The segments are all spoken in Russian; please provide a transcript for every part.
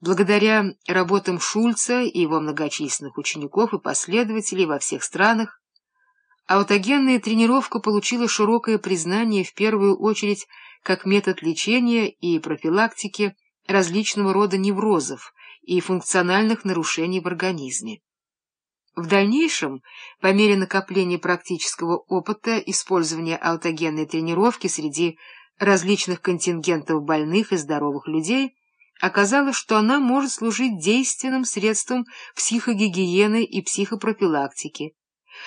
Благодаря работам Шульца и его многочисленных учеников и последователей во всех странах, аутогенная тренировка получила широкое признание в первую очередь как метод лечения и профилактики различного рода неврозов и функциональных нарушений в организме. В дальнейшем, по мере накопления практического опыта использования аутогенной тренировки среди различных контингентов больных и здоровых людей, оказалось, что она может служить действенным средством психогигиены и психопрофилактики,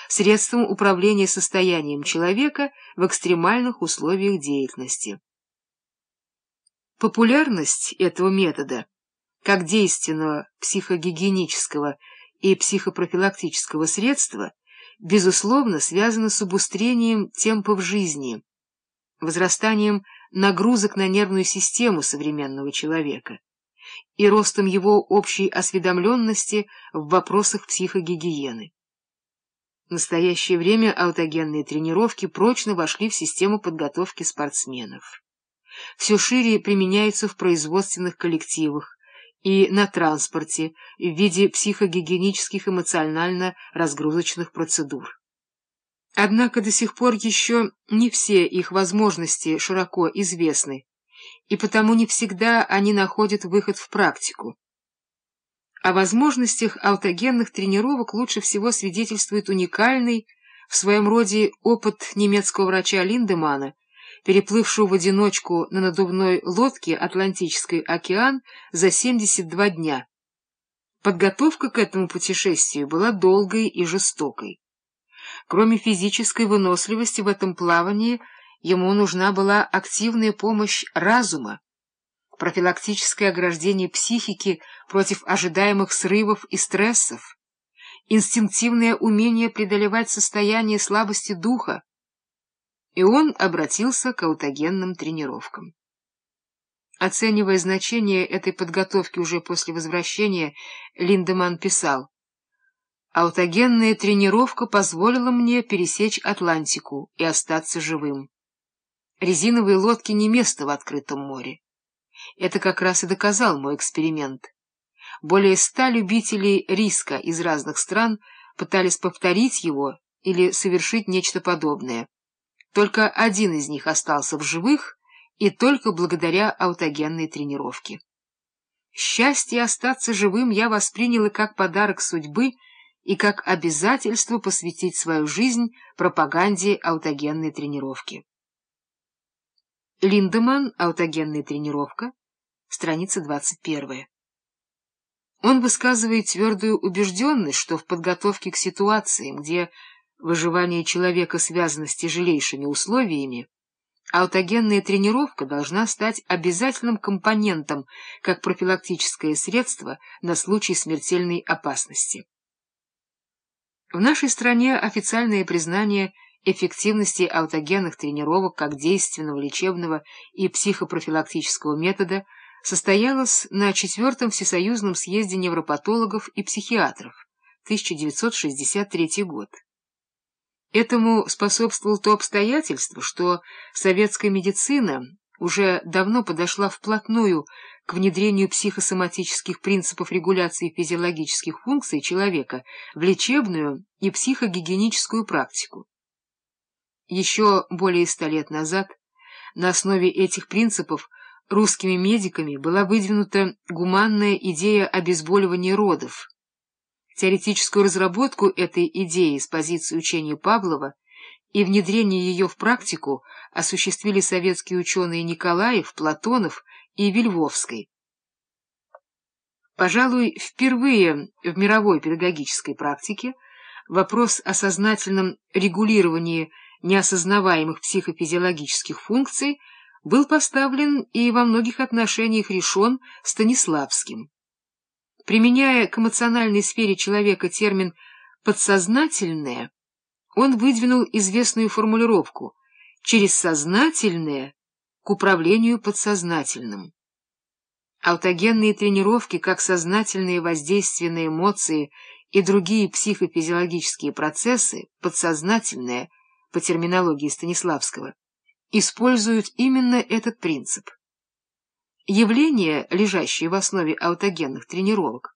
средством управления состоянием человека в экстремальных условиях деятельности. Популярность этого метода, как действенного психогигиенического и психопрофилактического средства, безусловно, связана с обустрением темпов жизни, возрастанием нагрузок на нервную систему современного человека и ростом его общей осведомленности в вопросах психогигиены. В настоящее время аутогенные тренировки прочно вошли в систему подготовки спортсменов. Все шире применяются в производственных коллективах и на транспорте в виде психогигиенических эмоционально-разгрузочных процедур. Однако до сих пор еще не все их возможности широко известны, и потому не всегда они находят выход в практику. О возможностях аутогенных тренировок лучше всего свидетельствует уникальный в своем роде опыт немецкого врача Линдемана, переплывшего в одиночку на надувной лодке Атлантический океан за 72 дня. Подготовка к этому путешествию была долгой и жестокой. Кроме физической выносливости в этом плавании, ему нужна была активная помощь разума, профилактическое ограждение психики против ожидаемых срывов и стрессов, инстинктивное умение преодолевать состояние слабости духа, и он обратился к аутогенным тренировкам. Оценивая значение этой подготовки уже после возвращения, Линдеман писал, Аутогенная тренировка позволила мне пересечь Атлантику и остаться живым. Резиновые лодки не место в открытом море. Это как раз и доказал мой эксперимент. Более ста любителей риска из разных стран пытались повторить его или совершить нечто подобное. Только один из них остался в живых, и только благодаря аутогенной тренировке. Счастье остаться живым я восприняла как подарок судьбы — и как обязательство посвятить свою жизнь пропаганде аутогенной тренировки. Линдеман «Аутогенная тренировка», страница 21. Он высказывает твердую убежденность, что в подготовке к ситуациям, где выживание человека связано с тяжелейшими условиями, аутогенная тренировка должна стать обязательным компонентом как профилактическое средство на случай смертельной опасности. В нашей стране официальное признание эффективности аутогенных тренировок как действенного лечебного и психопрофилактического метода состоялось на Четвертом Всесоюзном съезде невропатологов и психиатров 1963 год. Этому способствовало то обстоятельство, что советская медицина уже давно подошла вплотную к внедрению психосоматических принципов регуляции физиологических функций человека в лечебную и психогигиеническую практику. Еще более ста лет назад на основе этих принципов русскими медиками была выдвинута гуманная идея обезболивания родов. Теоретическую разработку этой идеи с позиции учения Павлова и внедрение ее в практику осуществили советские ученые Николаев, Платонов и Вильвовской. Пожалуй, впервые в мировой педагогической практике вопрос о сознательном регулировании неосознаваемых психофизиологических функций был поставлен и во многих отношениях решен Станиславским. Применяя к эмоциональной сфере человека термин «подсознательное», он выдвинул известную формулировку «через сознательное к управлению подсознательным». Аутогенные тренировки, как сознательные воздействия на эмоции и другие психофизиологические процессы, подсознательные, по терминологии Станиславского, используют именно этот принцип. Явления, лежащие в основе аутогенных тренировок,